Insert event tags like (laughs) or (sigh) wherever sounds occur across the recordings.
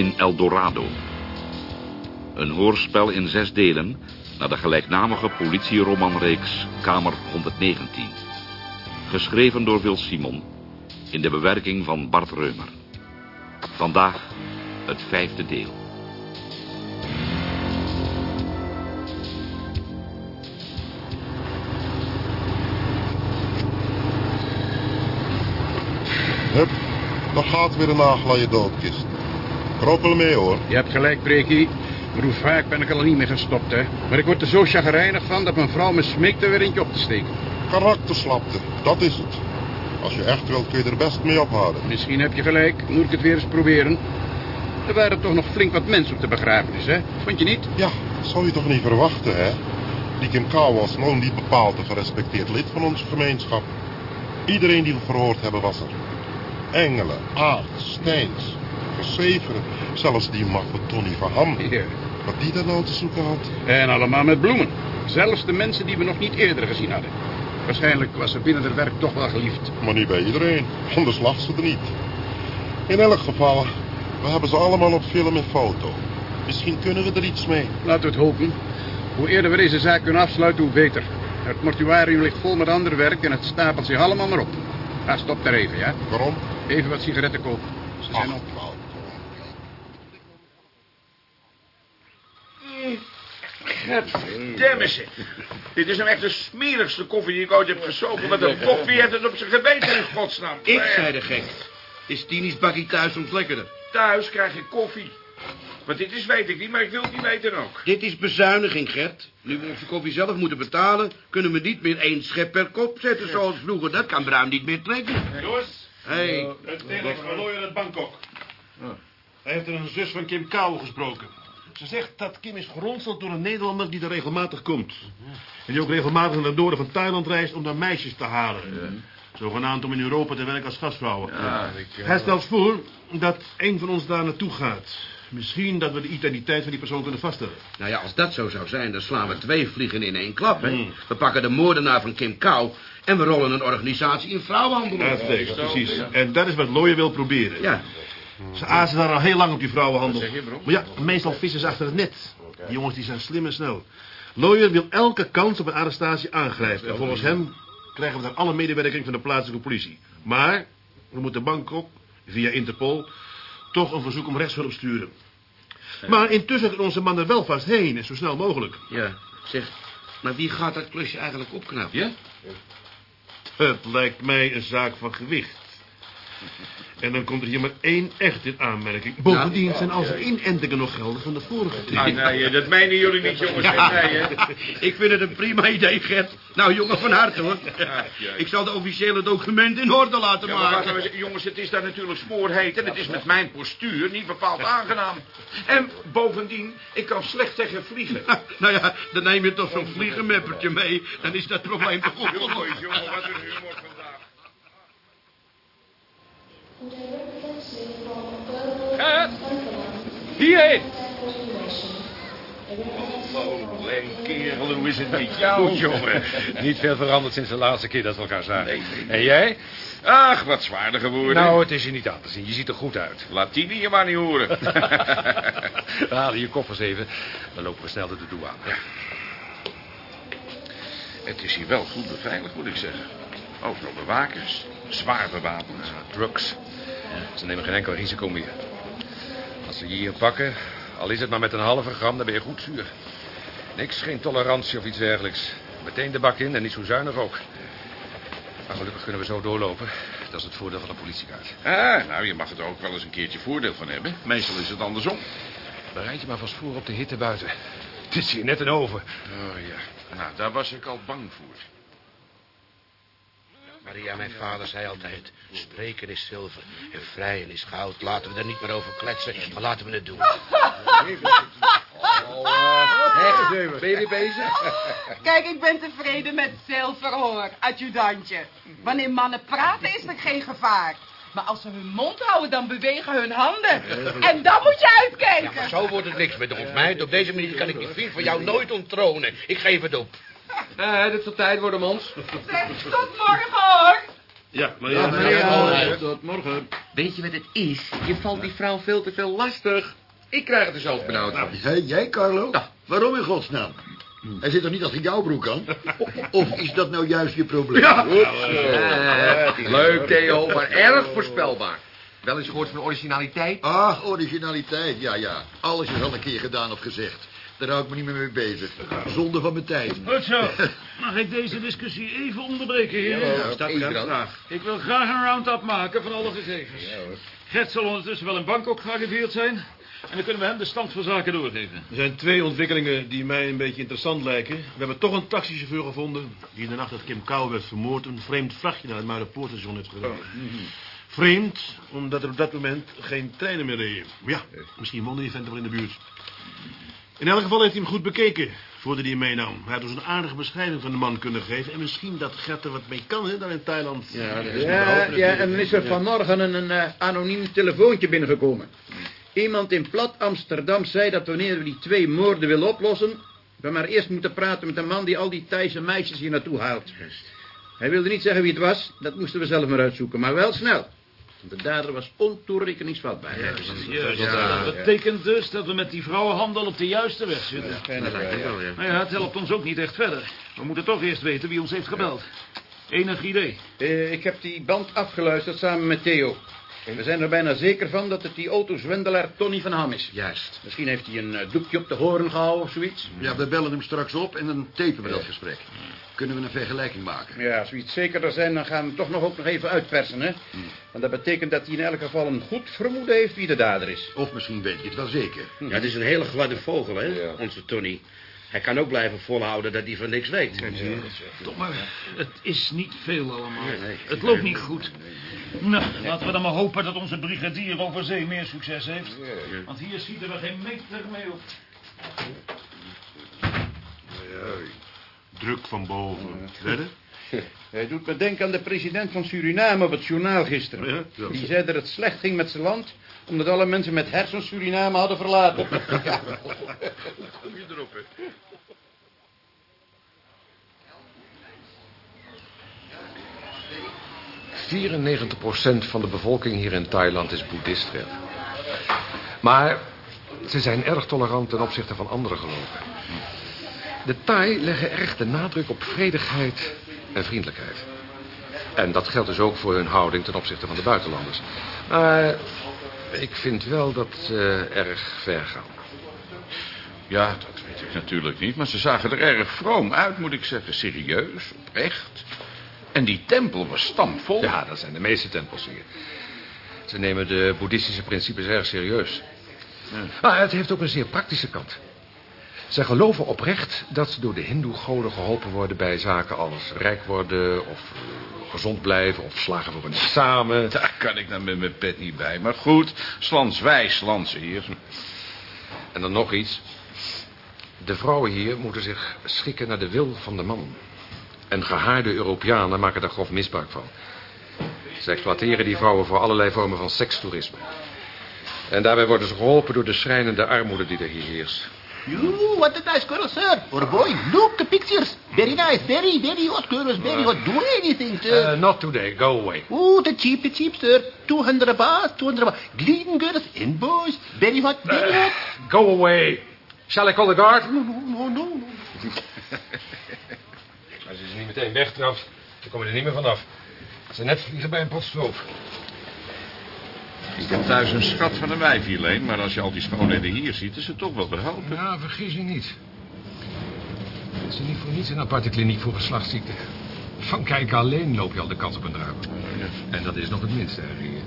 In El Dorado. Een hoorspel in zes delen naar de gelijknamige politieromanreeks Kamer 119. Geschreven door Wil Simon in de bewerking van Bart Reumer. Vandaag het vijfde deel. Hup, daar gaat weer een nagel aan je doodkist. Kroppel mee hoor. Je hebt gelijk, Breekie. Maar hoe vaak ben ik er al niet mee gestopt, hè? Maar ik word er zo chagrijnig van dat mijn vrouw me smeekt er weer eentje op te steken. Karakterslapte, dat is het. Als je echt wilt kun je er best mee ophouden. Misschien heb je gelijk, moet ik het weer eens proberen. Er waren toch nog flink wat mensen op de begrafenis, hè? Vond je niet? Ja, dat zou je toch niet verwachten, hè? Die Kim Kou was nog niet bepaald een gerespecteerd lid van onze gemeenschap. Iedereen die we verhoord hebben was er. Engelen, Aard, Steins, Zelfs die maffe Tony van Ham. Ja. Wat die daar nou te zoeken had. En allemaal met bloemen. Zelfs de mensen die we nog niet eerder gezien hadden. Waarschijnlijk was ze binnen het werk toch wel geliefd. Maar niet bij iedereen, anders lag ze er niet. In elk geval, we hebben ze allemaal op film en foto. Misschien kunnen we er iets mee. Laten we het hopen. Hoe eerder we deze zaak kunnen afsluiten, hoe beter. Het mortuarium ligt vol met ander werk en het stapelt zich allemaal maar op. Ga, stop daar even, ja? Waarom? Even wat sigaretten kopen. Ze zijn op. nou, Goddammit. Dit is nou echt de smerigste koffie die ik ooit heb gesopen. Met een pop, wie heeft het op zijn geweten in godsnaam? Ik zei de gek. Is Tini's bakkie thuis soms lekkerder? Thuis krijg je koffie. Wat dit is weet ik niet, maar ik wil het niet weten ook. Dit is bezuiniging, Gert. Nu we onze koffie zelf moeten betalen... kunnen we niet meer één schep per kop zetten zoals vroeger. Dat kan Bruin niet meer trekken. Jongens, Hey, het telex van Lawyer uit Bangkok. Hij heeft er een zus van Kim Kou gesproken. Ze zegt dat Kim is geronseld door een Nederlander die er regelmatig komt. En die ook regelmatig naar het noorden van Thailand reist om daar meisjes te halen. Zogenaamd om in Europa te werken als gastvrouwen. Hij stelt voor dat een van ons daar naartoe gaat. Misschien dat we de identiteit van die persoon kunnen vaststellen. nou ja, als dat zo zou zijn... dan slaan we twee vliegen in één klap, hè. We pakken de moordenaar van Kim Kou... en we rollen een organisatie in vrouwenhandel op. Uitstekend, precies. En dat is wat Lawyer wil proberen. Ja, Ze azen daar al heel lang op die vrouwenhandel. Maar ja, meestal vissen ze achter het net. Die jongens die zijn slim en snel. Lawyer wil elke kans op een arrestatie aangrijpen. En volgens hem krijgen we daar alle medewerking van de plaatselijke politie. Maar we moeten Bangkok, via Interpol, toch een verzoek om rechtshulp sturen. Maar intussen kan onze man er wel vast heen en zo snel mogelijk. ja. Zeg, maar wie gaat dat klusje eigenlijk opknappen? Ja? Het lijkt mij een zaak van gewicht. En dan komt er hier maar één echt in aanmerking. Bovendien zijn al zijn inentingen nog geldig van de vorige keer. Ah, nee, dat menen jullie niet, jongens. Ja, Nee, hè? (laughs) ik vind het een prima idee, Gert. Nou, jongen, van harte, hoor. Ik zal de officiële documenten in orde laten Ja, maar maken. jongens, het is daar natuurlijk smoorheet en het is met mijn postuur niet bepaald aangenaam. En bovendien, ik kan slecht tegen vliegen. (laughs) Nou ja, dan neem je toch zo'n vliegenmeppertje mee. Dan is dat probleem toch opgelost. Jongens, (laughs) jongen, wat een humor Gert, hierheen. Oh, kerel, hoe is het met jou, jongen? Niet veel veranderd sinds de laatste keer dat we elkaar zagen. En jij? Ach, wat zwaarder geworden. Nou, het is je niet aan te zien. Je ziet er goed uit. Laat die je maar niet horen. (laughs) We halen je koffers even. Dan lopen we snel de douane. Ja. Het is hier wel goed beveiligd, moet ik zeggen. Overal bewakers, zwaar bewapend. Drugs. Ze nemen geen enkel risico meer. Als ze je hier pakken, al is het maar met een halve gram, dan ben je goed zuur. Niks, geen tolerantie of iets dergelijks. Meteen de bak in en niet zo zuinig ook. Maar gelukkig kunnen we zo doorlopen. Dat is het voordeel van de politiekaart. Ah, nou, je mag er ook wel eens een keertje voordeel van hebben. Meestal is het andersom. Bereid je maar vast voor op de hitte buiten. Het is hier net een oven. Oh ja, nou, daar was ik al bang voor. Maria, mijn vader, zei altijd... spreken is zilver en vrijen is goud. Laten we er niet meer over kletsen, maar laten we het doen. Echt, ben je weer bezig? Kijk, ik ben tevreden met zilver hoor, adjudantje. Wanneer mannen praten is er geen gevaar. Maar als ze hun mond houden, dan bewegen hun handen. En dan moet je uitkijken. Maar zo wordt het niks met ons, meid. Op deze manier kan ik die vriend van jou nooit onttronen. Ik geef het op. Eh, dit zal tijd worden, Mons. Zeg, tot morgen hoor. Ja, maar Ja, Maria. Tot morgen. Weet je wat het is? Je valt die vrouw veel te veel lastig. Ik krijg het er zelfs benauwd van. Hé, jij, Carlo? Ja. Waarom in godsnaam? Hij zit toch niet achter jouw broek aan? (laughs) Of is dat nou juist je probleem? Eh, leuk, Theo, maar erg voorspelbaar. Wel eens gehoord van originaliteit? Ach, originaliteit, ja, ja. Alles is al een keer gedaan of gezegd. Daar hou ik me niet meer mee bezig. Zonde van mijn tijd. Goed zo. (laughs) Mag ik deze discussie even onderbreken, heren? Ja, dan. dan. Ik wil graag een round-up maken van alle gegevens. Gert zal ondertussen wel in Bangkok gearriveerd zijn. En dan kunnen we hem de stand van zaken doorgeven. Er zijn twee ontwikkelingen die mij een beetje interessant lijken. We hebben toch een taxichauffeur gevonden... die de nacht dat Kim Kou werd vermoord... een vreemd vrachtje naar het Muiderpoortstation heeft gereden. Vreemd, omdat er op dat moment geen treinen meer reden. Maar ja, misschien woonde die vent wel in de buurt. In elk geval heeft hij hem goed bekeken voordat hij hem meenam. Hij had dus een aardige beschrijving van de man kunnen geven... en misschien dat Gert er wat mee kan, hè, daar in Thailand. Ja, dat is Ja, ja, en dan is er vanmorgen een, een eh, anoniem telefoontje binnengekomen. Iemand in plat Amsterdam zei dat wanneer we die twee moorden willen oplossen... we maar eerst moeten praten met de man die al die Thaise meisjes hier naartoe haalt. Hij wilde niet zeggen wie het was, dat moesten we zelf maar uitzoeken, maar wel snel. De dader was ontoerekeningsvatbaar. Juist. dat betekent dus dat we met die vrouwenhandel op de juiste weg zitten. Dat lijkt wel, ja. Maar ja, het helpt ons ook niet echt verder. We moeten toch eerst weten wie ons heeft gebeld. Enig idee. Eh, ik heb die band afgeluisterd samen met Theo. We zijn er bijna zeker van dat het die autozwendelaar Tony van Ham is. Juist. Misschien heeft hij een eh, doekje op de hoorn gehouden of zoiets. Ja, we bellen hem straks op en dan tapen we dat gesprek. Kunnen we een vergelijking maken. Ja, als we iets zekerder zijn, dan gaan we hem toch nog ook nog even uitpersen, hè? Want dat betekent dat hij in elk geval een goed vermoeden heeft wie de dader is. Of misschien weet je het wel zeker. Ja, het is een hele gladde vogel, hè, onze Tony. Hij kan ook blijven volhouden dat hij van niks weet. Toch maar, het is niet veel allemaal. Nee, nee. Het loopt niet goed. Nou, laten we dan maar hopen dat onze brigadier over zee meer succes heeft. Want hier schieten we geen meter mee op. Druk van boven. Verder? (laughs) Hij doet me denken aan de president van Suriname op het journaal gisteren. Die zei dat het slecht ging met zijn land... omdat alle mensen met hersens Suriname hadden verlaten. (laughs) Ja. Goeie erop, hè. procent van de bevolking hier in Thailand is boeddhist. Maar ze zijn erg tolerant ten opzichte van andere geloven. De Thai leggen erg de nadruk op vredigheid en vriendelijkheid. En dat geldt dus ook voor hun houding ten opzichte van de buitenlanders. Maar ik vind wel dat ze erg ver gaan. Ja, dat weet ik natuurlijk niet, maar ze zagen er erg vroom uit, moet ik zeggen. Serieus, oprecht. En die tempel was stampvol. Ja, dat zijn de meeste tempels hier. Ze nemen de boeddhistische principes erg serieus. Maar het heeft ook een zeer praktische kant. Ze geloven oprecht dat ze door de hindoe-goden geholpen worden bij zaken als rijk worden of eh, gezond blijven of slagen voor een examen. (laughs) Daar kan ik dan met mijn pet niet bij. Maar goed, slans wij, slans hier. En dan nog iets. De vrouwen hier moeten zich schikken naar de wil van de man. En gehaarde Europeanen maken daar grof misbruik van. Ze exploiteren die vrouwen voor allerlei vormen van sekstoerisme. En daarbij worden ze geholpen door de schrijnende armoede die er hier heerst. You, what a nice girl, sir. Or boy, look the pictures. Very nice, very, very hot girls, very hot. Do anything, sir. Uh, not today, go away. Ooh, the cheap, the cheap, sir. 200 baht, 200 baht. Clean girls and boys. Very hot, very hot. Go away. Shall I call the guard? No, no, no, no. Als (laughs) je ze niet meteen wegtrapt, dan kom je er niet meer vanaf. Ze net vliegen bij een pot. Ik heb thuis een schat van een wijf hierleen, maar als je al die schoonheden hier ziet, is het toch wel behouden. Ja, vergis je niet. Het is niet voor niets een aparte kliniek voor geslachtsziekten. Van kijken alleen loop je al de kans op een druim. En dat is nog het minste hè, hier.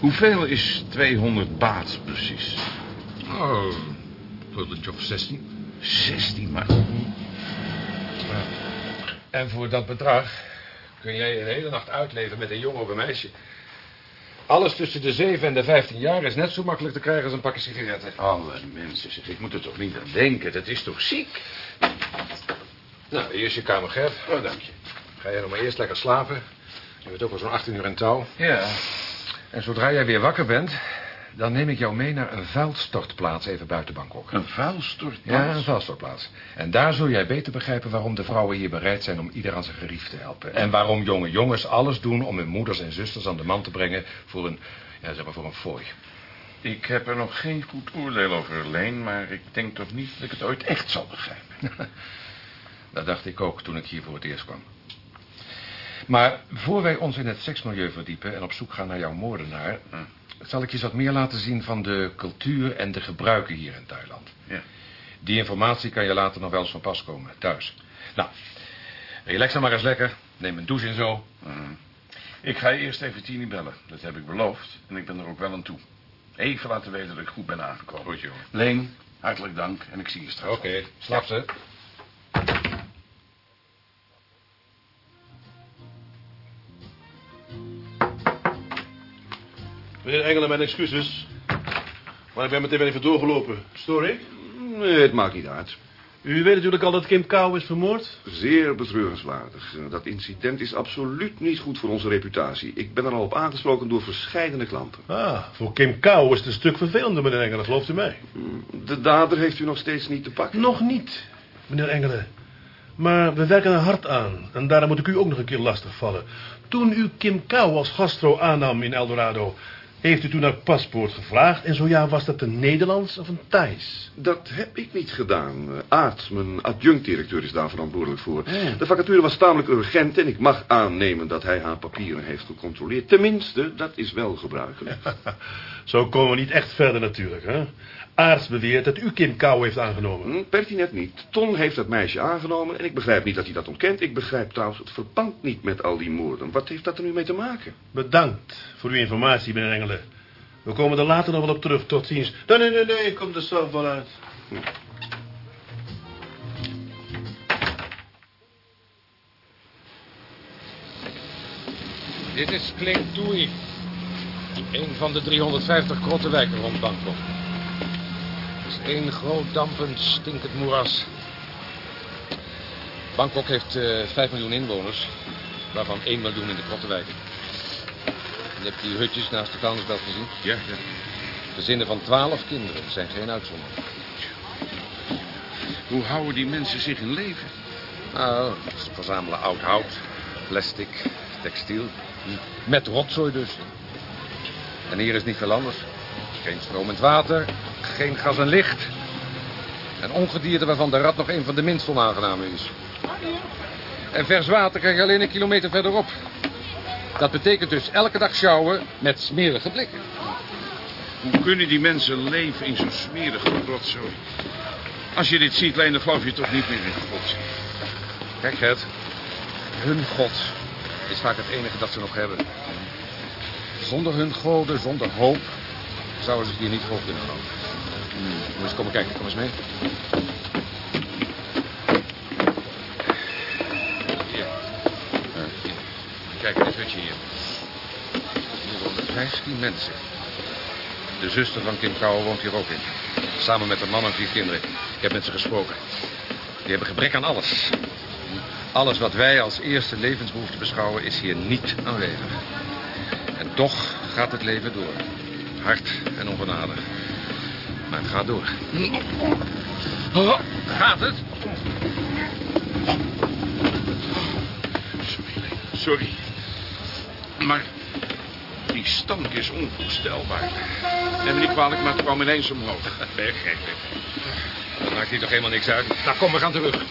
Hoeveel is 200 baat precies? Oh, pulletje of 16. 16 maar. En voor dat bedrag kun jij een hele nacht uitleven met een jongen of een meisje. Alles tussen de 7 en de 15 jaar is net zo makkelijk te krijgen als een pakje sigaretten. Alle mensen, zeg, ik moet er toch niet aan denken. Dat is toch ziek? Nou, hier is je kamer, Gert. Oh, dank je. Ga jij nog maar eerst lekker slapen. Je bent ook al zo'n 18 uur in touw. Ja. En zodra jij weer wakker bent, dan neem ik jou mee naar een vuilstortplaats even buiten Bangkok. Een vuilstortplaats? Ja, een vuilstortplaats. En daar zul jij beter begrijpen waarom de vrouwen hier bereid zijn om ieder aan zijn gerief te helpen. En waarom jonge jongens alles doen om hun moeders en zusters aan de man te brengen voor een, ja, zeg maar voor een fooi. Ik heb er nog geen goed oordeel over, Leen, maar ik denk toch niet dat ik het ooit echt zal begrijpen. (laughs) Dat dacht ik ook toen ik hier voor het eerst kwam. Maar voor wij ons in het seksmilieu verdiepen en op zoek gaan naar jouw moordenaar... zal ik je wat meer laten zien van de cultuur en de gebruiken hier in Thailand. Ja. Die informatie kan je later nog wel eens van pas komen, thuis. Nou, relax dan maar eens lekker. Neem een douche en zo. Ik ga eerst even Tini bellen. Dat heb ik beloofd en ik ben er ook wel aan toe. Even laten weten dat ik goed ben aangekomen. Goed, jongen. Leen, hartelijk dank en ik zie je straks. Oké, slap ze. Meneer Engelen, mijn excuses. Maar ik ben meteen weer even doorgelopen. Stoor ik? Nee, het maakt niet uit. U weet natuurlijk al dat Kim Kou is vermoord? Zeer betreurenswaardig. Dat incident is absoluut niet goed voor onze reputatie. Ik ben er al op aangesproken door verscheidene klanten. Ah, voor Kim Kou is het een stuk vervelender, meneer Engelen, gelooft u mij? De dader heeft u nog steeds niet te pakken. Nog niet, meneer Engelen. Maar we werken er hard aan. En daarom moet ik u ook nog een keer lastigvallen. Toen u Kim Kou als gastro aannam in Eldorado... heeft u toen haar paspoort gevraagd... en zo ja, was dat een Nederlands of een Thais? Dat heb ik niet gedaan. Eh, Aart, mijn adjunct-directeur, is daar verantwoordelijk voor. De vacature was tamelijk urgent en ik mag aannemen dat hij haar papieren heeft gecontroleerd. Tenminste, dat is wel gebruikelijk. (laughs) Zo komen we niet echt verder natuurlijk, hè? Aarts beweert dat u Kim Kou heeft aangenomen. Hm, Pertinet niet. Ton heeft dat meisje aangenomen en ik begrijp niet dat hij dat ontkent. Ik begrijp trouwens het verband niet met al die moorden. Wat heeft dat er nu mee te maken? Bedankt voor uw informatie, meneer Engelen. We komen er later nog wel op terug. Tot ziens. Nee, nee, nee, nee. Ik kom er zelf wel uit. Dit is Kling Tui. Een van de 350 grottenwijken rond Bangkok. Het is één groot dampend, stinkend moeras. Bangkok heeft eh 5 miljoen inwoners, waarvan 1 miljoen in de grottenwijken. Je hebt die hutjes naast de vuilnisbelt gezien. Ja, ja. Gezinnen van 12 kinderen zijn geen uitzondering. Hoe houden die mensen zich in leven? Nou, ze verzamelen oud hout, plastic, textiel. Met rotzooi dus. En hier is niet veel anders. Geen stromend water, geen gas en licht. En ongedierte waarvan de rat nog een van de minst onaangename is. En vers water krijg je alleen een kilometer verderop. Dat betekent dus elke dag sjouwen met smerige blikken. Hoe kunnen die mensen leven in zo'n smerige rotzooi? Als je dit ziet, Leen, dan geloof je toch niet meer in God. Kijk, Gert. Hun God is vaak het enige dat ze nog hebben. Zonder hun goden, zonder hoop, zouden ze het hier niet vol kunnen houden. Moet eens komen kijken, kom eens mee. Hier. Kijk, dit hutje hier. Hier wonen 15 mensen. De zuster van Kim Kouwer woont hier ook in. Samen met een man en vier kinderen. Ik heb met ze gesproken. Die hebben gebrek aan alles. Alles wat wij als eerste levensbehoefte beschouwen is hier niet aanwezig. En toch gaat het leven door. Hard en ongenadig. Maar het gaat door. Oh, gaat het? Sorry, sorry. Maar die stank is onvoorstelbaar. Neem me niet kwalijk, maar het kwam ineens omhoog. (laughs) Dat maakt hier toch helemaal niks uit. Nou, kom, we gaan terug.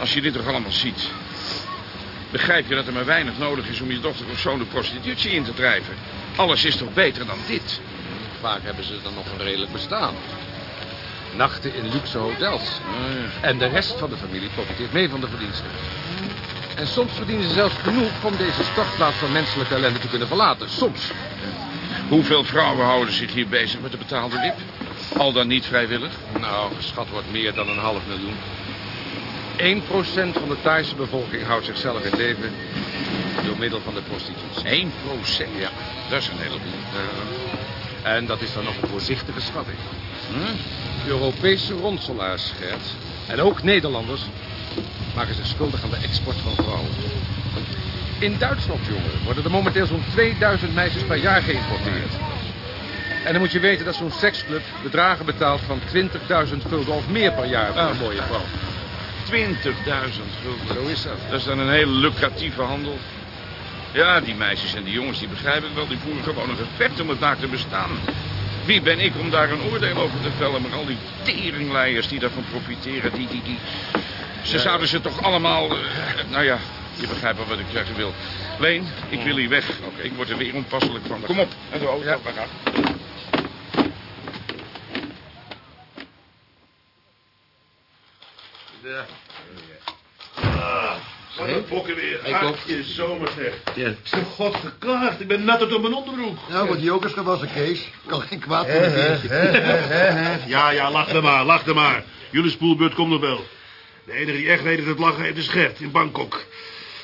Als je dit toch allemaal ziet... begrijp je dat er maar weinig nodig is om je dochter of zoon de prostitutie in te drijven. Alles is toch beter dan dit? Vaak hebben ze dan nog een redelijk bestaan. Nachten in luxe hotels. En de rest van de familie profiteert mee van de verdiensten. En soms verdienen ze zelfs genoeg om deze stortplaats van menselijke ellende te kunnen verlaten. Soms. Hoeveel vrouwen houden zich hier bezig met de betaalde wip? Al dan niet vrijwillig? Nou, geschat wordt meer dan een half miljoen. 1% van de Thaise bevolking houdt zichzelf in leven door middel van de prostitutie. 1 procent? Ja. Dat is een heleboel. Ja. En dat is dan nog een voorzichtige schatting. Europese ronselaars, Gert. En ook Nederlanders maken zich schuldig aan de export van vrouwen. In Duitsland, jongen, worden er momenteel zo'n 2000 meisjes per jaar geïmporteerd. En dan moet je weten dat zo'n seksclub bedragen betaalt van 20.000 gulden of meer per jaar voor een mooie vrouw. 20.000 gulden. Zo is dat. Dat is dan een hele lucratieve handel. Ja, die meisjes en die jongens, die begrijp ik wel. Die voeren gewoon een gevecht om het daar te bestaan. Wie ben ik om daar een oordeel over te vellen? Maar al die teringleiers die daarvan profiteren, die, die, die... Ze Ja. zouden ze toch allemaal... eh, nou ja, je begrijpt wel wat ik zeggen wil. Leen, ik wil hier weg. Oké, ik word er weer onpasselijk van. Kom op, en de auto, Ja. we gaan. Wat een pokken weer. Ik ook. Hartje zomer zeg. Ja. Zo god geklaagd. Ik ben nat tot mijn onderbroek. Nou, wordt die ook eens gewassen, Kees. Kan geen kwaad voor een. Ja, ja, lach er maar, lach er maar. Jullie spoelbeurt komt nog wel. De enige die echt weet dat het lachen heeft is Gert in Bangkok.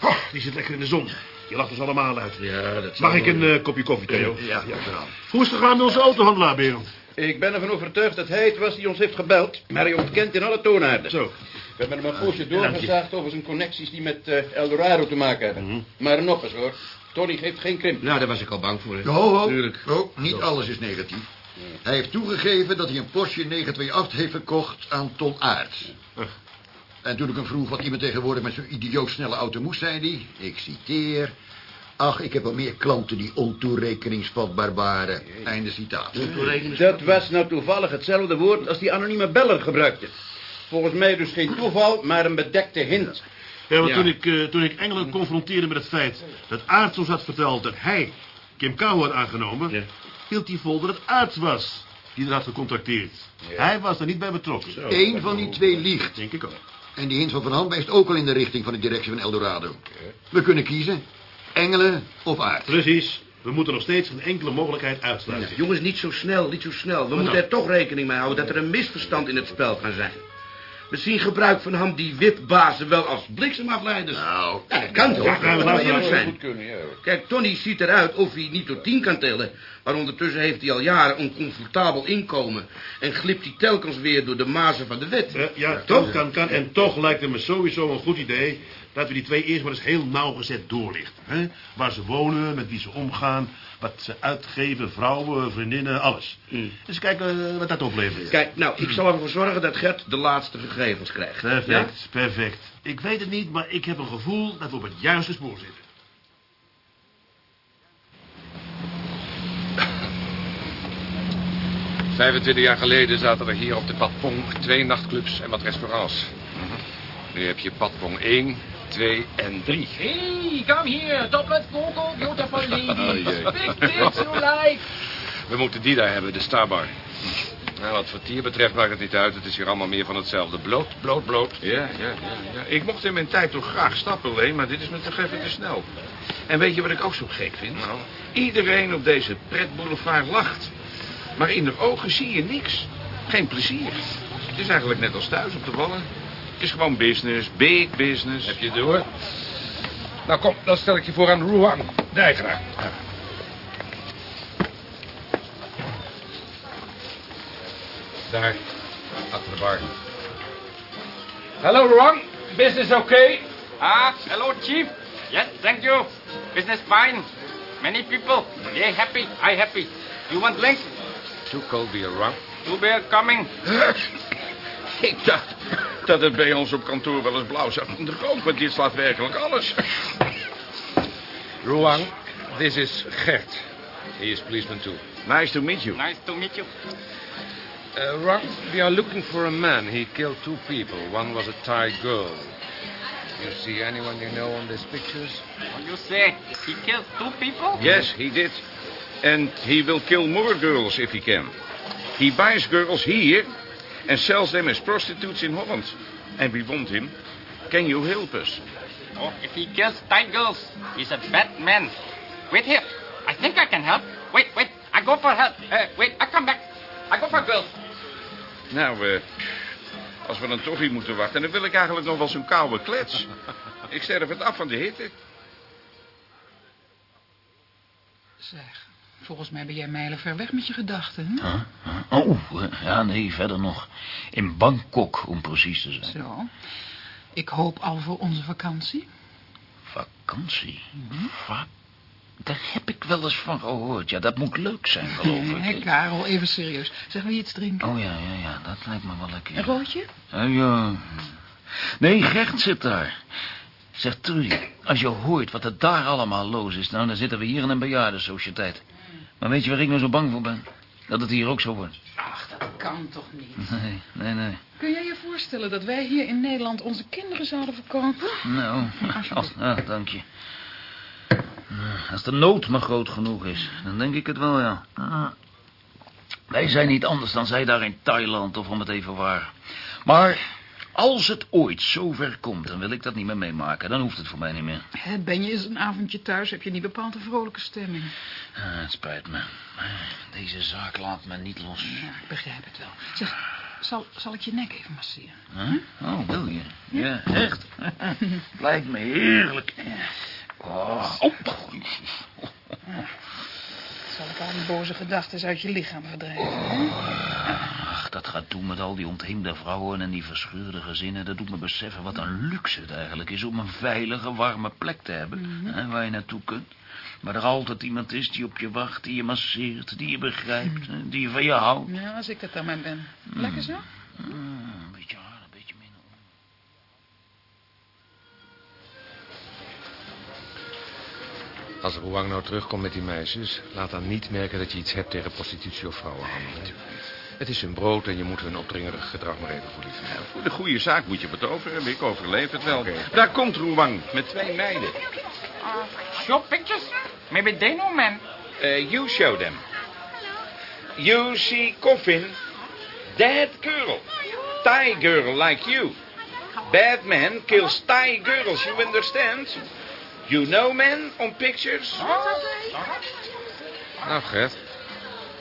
Oh, die zit lekker in de zon. Je lacht ons allemaal uit. Ja, dat Mag ik een eh, kopje koffie, Theo? Ja, ja, gedaan. Hoe is het gegaan met onze autohandelaar, Berend? Ik ben ervan overtuigd dat hij het was die ons heeft gebeld. Maar hij ontkent in alle toonaarden. Zo. We hebben hem een poosje doorgezaagd over zijn connecties die met eh, Eldorado te maken hebben. Maar nog eens hoor. Tony geeft geen krimp. Nou, daar was ik al bang voor. Ho, ho. Tuurlijk. ho. Niet alles is negatief. Hij heeft toegegeven dat hij een Porsche 928 heeft verkocht aan Ton Aerts. En toen ik hem vroeg wat iemand tegenwoordig met zo'n idioot snelle auto moest, zei hij... Ik citeer... Ach, ik heb al meer klanten die ontoerekeningsvatbaar waren. Einde citaat. Dat was nou toevallig hetzelfde woord als die anonieme beller gebruikte. Volgens mij dus geen toeval, maar een bedekte hint. Ja, want Ja. Toen, ik, eh, toen ik Engelen confronteerde met het feit dat Aarts ons had verteld dat hij Kim Kou had aangenomen, hield hij vol dat het Aarts was die er had gecontracteerd. Hij was er niet bij betrokken. Eén van die twee liegt. Denk ik ook. En die hint van Van Ham wijst ook al in de richting van de directie van Eldorado. We kunnen kiezen. Engelen of Aarts. Precies. We moeten nog steeds geen enkele mogelijkheid uitsluiten. Ja, jongens, niet zo snel, niet zo snel. We Wat moeten dan? er toch rekening mee houden dat er een misverstand in het spel kan zijn. Misschien gebruikt Van Ham die wipbazen wel als bliksemafleiders. Nou, Ja, dat kan toch? Ja, we zijn. Goed kunnen, ja. Kijk, Tony ziet eruit of hij niet tot tien kan tellen. Maar ondertussen heeft hij al jaren een comfortabel inkomen. En glipt hij telkens weer door de mazen van de wet. Eh, ja, toch kan, kan. En toch lijkt het me sowieso een goed idee... dat we die twee eerst maar eens heel nauwgezet doorlichten. Hè? Waar ze wonen, met wie ze omgaan... wat ze uitgeven, vrouwen, vriendinnen, alles. Dus kijken eh, wat dat oplevert. Kijk, nou, ik zal ervoor zorgen dat Gert de laatste gegevens krijgt. Perfect, perfect. Ik weet het niet, maar ik heb een gevoel dat we op het juiste spoor zitten. 25 jaar geleden zaten er hier op de Padpong twee nachtclubs en wat restaurants. Nu heb je Padpong 1, 2 en 3. Hey, come here, Toplet Coco, beautiful (laughs) lady. Big tits you like. We moeten die daar hebben, de Starbar. Nou, wat vertier betreft maakt het niet uit. Het is hier allemaal meer van hetzelfde. Bloot, bloot, bloot. Ja, ja, ja, ja. Ik mocht in mijn tijd toch graag stappen, Leen, maar dit is me toch even te snel. En weet je wat ik ook zo gek vind? Nou? Iedereen op deze pretboulevard lacht. Maar in de ogen zie je niks. Geen plezier. Het is eigenlijk net als thuis op de wallen. Het is gewoon business, big business. Heb je door? Nou, kom, dan stel ik je voor aan Ruan, de eigenaar. Daar, achter de bar. Hallo, Ruan. Business okay? Ah, hello, chief. Yes, thank you. Business fine. Many people. They happy. I happy. You want link? Two cold beer, Ruan. Two beer coming. (laughs) Ik dacht dat het bij ons op kantoor wel eens blauw zat in de rook, maar dit slaat werkelijk alles. Ruan, this is Gert. He is policeman too. Nice to meet you. Nice to meet you. Uh, Ruan, we are looking for a man. He killed two people. One was a Thai girl. You see anyone you know on these pictures? What you say? He killed two people? Yes, he did. And he will kill more girls if he can. He buys girls here and sells them as prostitutes in Holland. And we want him. Can you help us? Oh, if he kills Thai girls, he's a bad man. Wait here. I think I can help. Wait, wait. I go for help. Uh, wait, I come back. I go for girls. Nou, eh, als we dan toch hier moeten wachten, dan wil ik eigenlijk nog wel zo'n koude klets. Ik sterf het af van de hitte. Zeg, volgens mij ben jij mijlen ver weg met je gedachten. Hè? Oh, eh, ja, nee, verder nog. In Bangkok, om precies te zijn. Zo. Ik hoop al voor onze vakantie. Vakantie? Va Daar heb ik wel eens van gehoord. Ja, dat moet leuk zijn, geloof ik. Hé, Karel, even serieus. Zeg, wil je iets drinken? Oh ja, ja, ja, dat lijkt me wel lekker. Een roodje? Ja. Nee, Gert zit daar. Zeg, Trudy, als je hoort wat er daar allemaal los is... nou, dan zitten we hier in een bejaardensociëteit. Maar weet je waar ik nou zo bang voor ben? Dat het hier ook zo wordt. Ach, dat kan toch niet? Nee, nee, nee. Kun jij je voorstellen dat wij hier in Nederland onze kinderen zouden verkopen? Nou, als, ja, (laughs) dank je. Als de nood maar groot genoeg is, dan denk ik het wel, ja. Ah. Wij zijn niet anders dan zij daar in Thailand, of om het even waar. Maar als het ooit zover komt, dan wil ik dat niet meer meemaken. Dan hoeft het voor mij niet meer. Ben je eens een avondje thuis, heb je niet bepaald een vrolijke stemming. Ah, het spijt me. Maar deze zaak laat me niet los. Ja, ik begrijp het wel. Zeg, zal, zal ik je nek even masseren? Huh? Oh, wil je? Ja, echt? (laughs) Lijkt me heerlijk. Oh. oh. (laughs) Zal ik al die boze gedachten uit je lichaam verdrijven? hè? Ach, dat gaat doen met al die ontheemde vrouwen en die verscheurde gezinnen. Dat doet me beseffen wat een luxe het eigenlijk is om een veilige, warme plek te hebben. hè, waar je naartoe kunt. Waar er altijd iemand is die op je wacht, die je masseert, die je begrijpt, hè, die van je houdt. Ja, als ik dat dan maar ben. Lekker zo? Mm, Als Roang nou terugkomt met die meisjes, laat dan niet merken dat je iets hebt tegen prostitutie of vrouwenhandel. Het is hun brood en je moet hun opdringerig gedrag maar even goed lief Voor de goede zaak moet je het over hebben. Ik overleef het wel. Daar komt Roewang met twee meiden. Show pictures? Maybe they know, man. Uh, you show them. You see Coffin. That girl. Thai girl like you. Bad man kills Thai girls, you understand? You know man on pictures? Nou, Gert.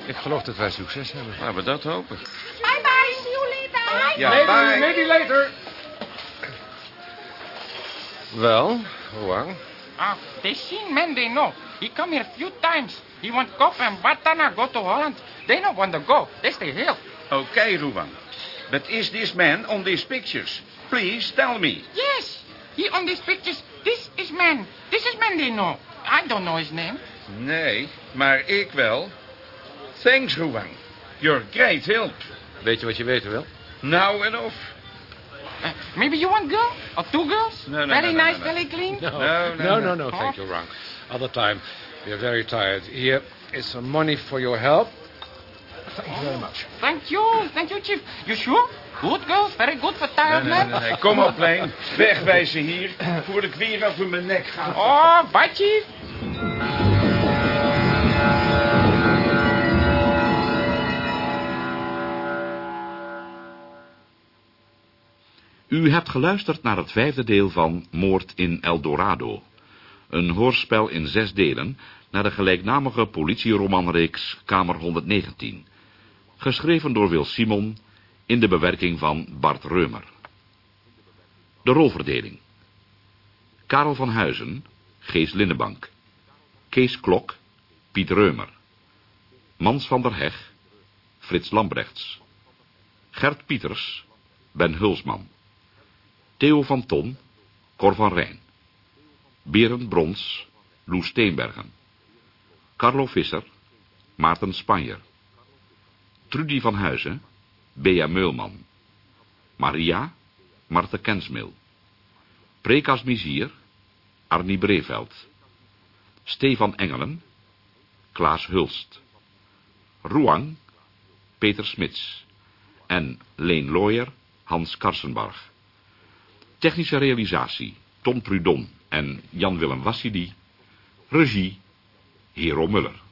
Ik geloof dat wij succes hebben. Laten we dat hopen. Bye bye, see you later. Ja, bye. maybe later. Wel, Roang. Ah, they seen man they know. He come here few times. He want Kop and Batana go to Holland. They don't want to go. They stay here. Okay, Roewang. But is this man on these pictures? Please tell me. Yes, he on these pictures. This is man. This is man they know. I don't know his name. Nee, maar ik wel. Thanks, Roewang. You're great help. Weet je wat je weten wil? Now and off. Uh, maybe you want girl or two girls? No, no, very no, no, nice, no, no. very clean. No, No, no, no, no. no, thank you, Roang. Other time. We are very tired. Here is some money for your help. Thank you very much. Thank you, thank you, chief. You sure? Good girls, very good for tired Nee, nee, nee. Kom op, Leen. Wegwijzen hier, voordat ik weer over mijn nek ga. Oh, chief. U hebt geluisterd naar het vijfde deel van Moord in El Dorado. Een hoorspel in zes delen naar de gelijknamige politieromanreeks Kamer 119. Geschreven door Wil Simon in de bewerking van Bart Reumer. De rolverdeling. Karel van Huizen, Gees Linnebank. Kees Klok, Piet Reumer. Mans van der Heg, Frits Lambrechts. Gert Pieters, Ben Hulsman. Theo van Ton, Cor van Rijn. Berend Brons, Loes Steenbergen. Carlo Visser, Maarten Spanjer. Trudy van Huizen, Bea Meulman. Maria, Martha Kensmil. Prekas Mizier, Arnie Breveld. Stefan Engelen, Klaas Hulst. Roang, Peter Smits. En Leen Looyer, Hans Karsenbarg. Technische realisatie, Tom Prudon en Jan-Willem Wassidi. Regie, Hero Muller.